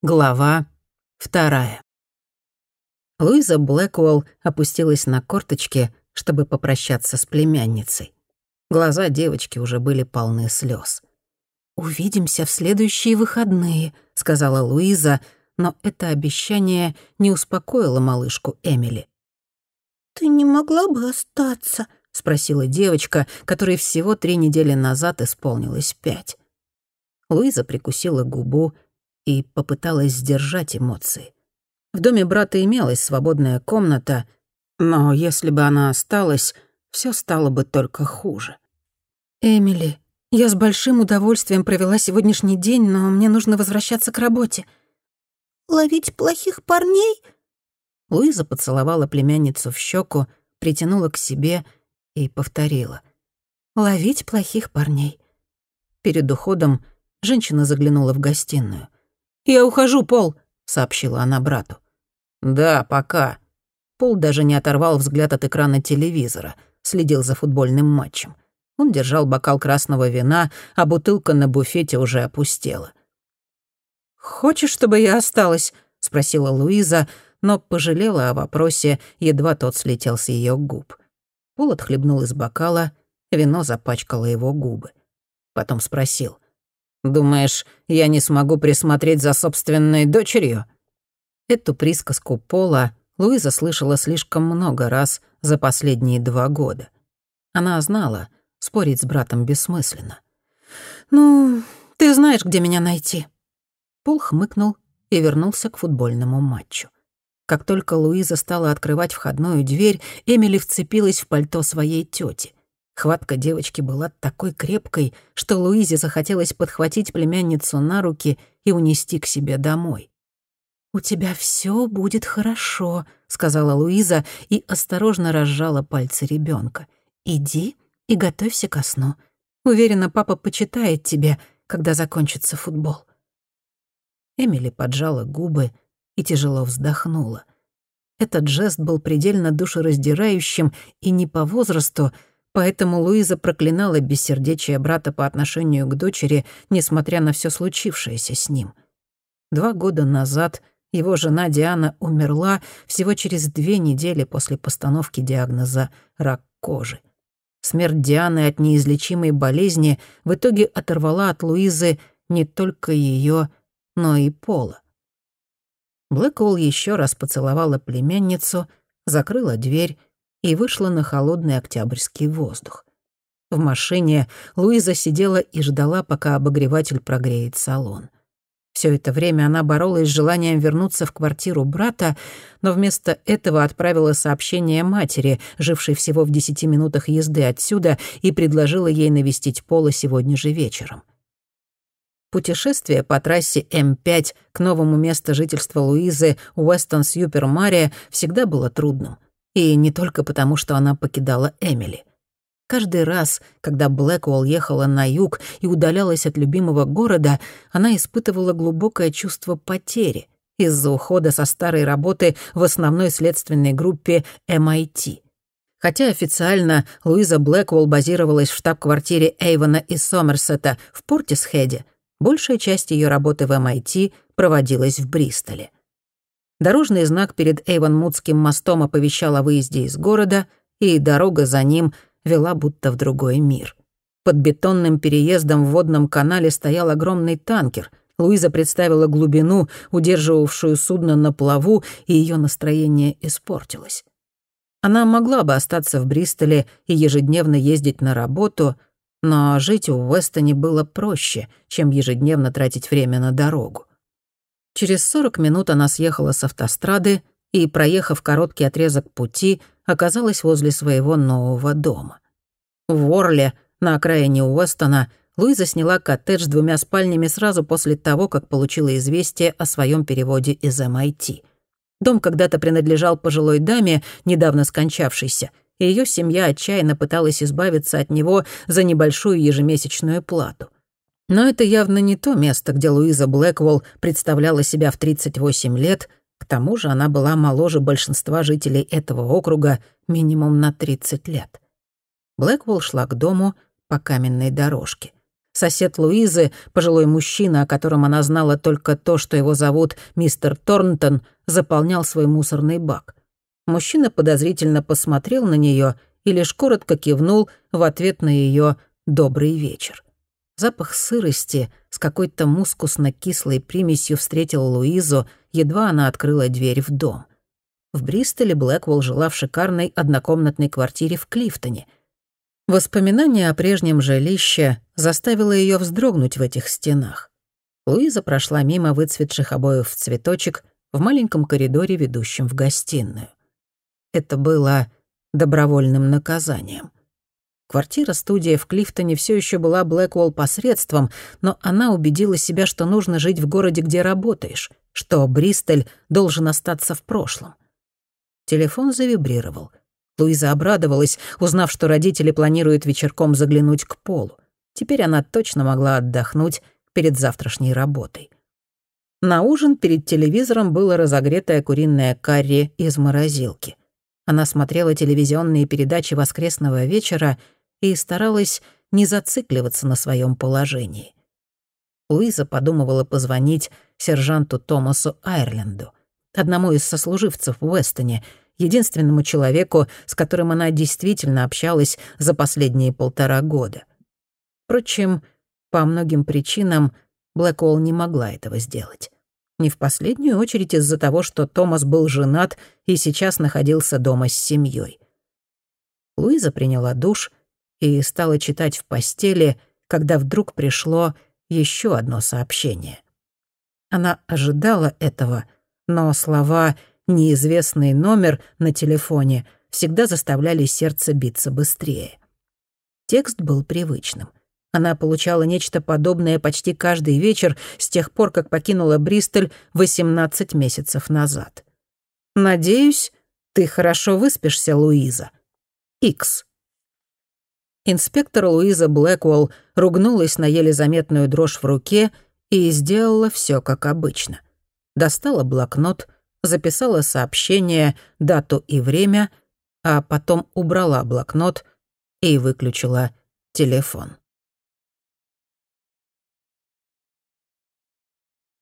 Глава вторая. Луиза Блэквелл опустилась на корточки, чтобы попрощаться с племянницей. Глаза девочки уже были полны слез. «Увидимся в следующие выходные», — сказала Луиза, но это обещание не успокоило малышку Эмили. «Ты не могла бы остаться?» — спросила девочка, которой всего три недели назад исполнилось пять. Луиза прикусила губу и попыталась сдержать эмоции. В доме брата имелась свободная комната, но если бы она осталась, все стало бы только хуже. «Эмили, я с большим удовольствием провела сегодняшний день, но мне нужно возвращаться к работе». «Ловить плохих парней?» Луиза поцеловала племянницу в щеку, притянула к себе и повторила. «Ловить плохих парней». Перед уходом женщина заглянула в гостиную. «Я ухожу, Пол», — сообщила она брату. «Да, пока». Пол даже не оторвал взгляд от экрана телевизора, следил за футбольным матчем. Он держал бокал красного вина, а бутылка на буфете уже опустела. «Хочешь, чтобы я осталась?» — спросила Луиза, но пожалела о вопросе, едва тот слетел с ее губ. Пол отхлебнул из бокала, вино запачкало его губы. Потом спросил. Думаешь, я не смогу присмотреть за собственной дочерью?» Эту присказку Пола Луиза слышала слишком много раз за последние два года. Она знала, спорить с братом бессмысленно. «Ну, ты знаешь, где меня найти». Пол хмыкнул и вернулся к футбольному матчу. Как только Луиза стала открывать входную дверь, Эмили вцепилась в пальто своей тети. Хватка девочки была такой крепкой, что Луизе захотелось подхватить племянницу на руки и унести к себе домой. «У тебя все будет хорошо», — сказала Луиза и осторожно разжала пальцы ребенка. «Иди и готовься ко сну. Уверена, папа почитает тебе, когда закончится футбол». Эмили поджала губы и тяжело вздохнула. Этот жест был предельно душераздирающим и не по возрасту, Поэтому Луиза проклинала бессердечие брата по отношению к дочери, несмотря на все случившееся с ним. Два года назад его жена Диана умерла всего через две недели после постановки диагноза «рак кожи». Смерть Дианы от неизлечимой болезни в итоге оторвала от Луизы не только ее, но и Пола. Блэквелл еще раз поцеловала племянницу, закрыла дверь и вышла на холодный октябрьский воздух. В машине Луиза сидела и ждала, пока обогреватель прогреет салон. Все это время она боролась с желанием вернуться в квартиру брата, но вместо этого отправила сообщение матери, жившей всего в десяти минутах езды отсюда, и предложила ей навестить Пола сегодня же вечером. Путешествие по трассе М5 к новому месту жительства Луизы Уэстон-Сьюпер-Мария всегда было трудным — и не только потому, что она покидала Эмили. Каждый раз, когда Блэквелл ехала на юг и удалялась от любимого города, она испытывала глубокое чувство потери из-за ухода со старой работы в основной следственной группе MIT. Хотя официально Луиза Блэквелл базировалась в штаб-квартире Эйвона и Сомерсета в Портисхеде, большая часть ее работы в MIT проводилась в Бристоле. Дорожный знак перед Эйвонмутским мостом оповещал о выезде из города, и дорога за ним вела будто в другой мир. Под бетонным переездом в водном канале стоял огромный танкер. Луиза представила глубину, удерживавшую судно на плаву, и ее настроение испортилось. Она могла бы остаться в Бристоле и ежедневно ездить на работу, но жить в Уэстоне было проще, чем ежедневно тратить время на дорогу. Через 40 минут она съехала с автострады и, проехав короткий отрезок пути, оказалась возле своего нового дома. В Орле, на окраине Уэстона, Луиза сняла коттедж с двумя спальнями сразу после того, как получила известие о своем переводе из MIT. Дом когда-то принадлежал пожилой даме, недавно скончавшейся, и ее семья отчаянно пыталась избавиться от него за небольшую ежемесячную плату. Но это явно не то место, где Луиза Блэквелл представляла себя в 38 лет, к тому же она была моложе большинства жителей этого округа минимум на 30 лет. Блэквелл шла к дому по каменной дорожке. Сосед Луизы, пожилой мужчина, о котором она знала только то, что его зовут мистер Торнтон, заполнял свой мусорный бак. Мужчина подозрительно посмотрел на нее и лишь коротко кивнул в ответ на ее «добрый вечер». Запах сырости с какой-то мускусно-кислой примесью встретил Луизу, едва она открыла дверь в дом. В Бристоле Блэквелл жила в шикарной однокомнатной квартире в Клифтоне. Воспоминание о прежнем жилище заставило ее вздрогнуть в этих стенах. Луиза прошла мимо выцветших обоев в цветочек в маленьком коридоре, ведущем в гостиную. Это было добровольным наказанием. Квартира-студия в Клифтоне все еще была Блэквелл посредством, но она убедила себя, что нужно жить в городе, где работаешь, что Бристоль должен остаться в прошлом. Телефон завибрировал. Луиза обрадовалась, узнав, что родители планируют вечерком заглянуть к Полу. Теперь она точно могла отдохнуть перед завтрашней работой. На ужин перед телевизором было разогретое куриное карри из морозилки. Она смотрела телевизионные передачи воскресного вечера — и старалась не зацикливаться на своем положении. Луиза подумывала позвонить сержанту Томасу Айрленду, одному из сослуживцев в Уэстоне, единственному человеку, с которым она действительно общалась за последние полтора года. Впрочем, по многим причинам Блэкволл не могла этого сделать. Не в последнюю очередь из-за того, что Томас был женат и сейчас находился дома с семьей. Луиза приняла душ и стала читать в постели, когда вдруг пришло еще одно сообщение. Она ожидала этого, но слова «неизвестный номер» на телефоне всегда заставляли сердце биться быстрее. Текст был привычным. Она получала нечто подобное почти каждый вечер с тех пор, как покинула Бристоль 18 месяцев назад. «Надеюсь, ты хорошо выспишься, Луиза. Икс». Инспектор Луиза Блэквелл ругнулась на еле заметную дрожь в руке и сделала все как обычно. Достала блокнот, записала сообщение, дату и время, а потом убрала блокнот и выключила телефон.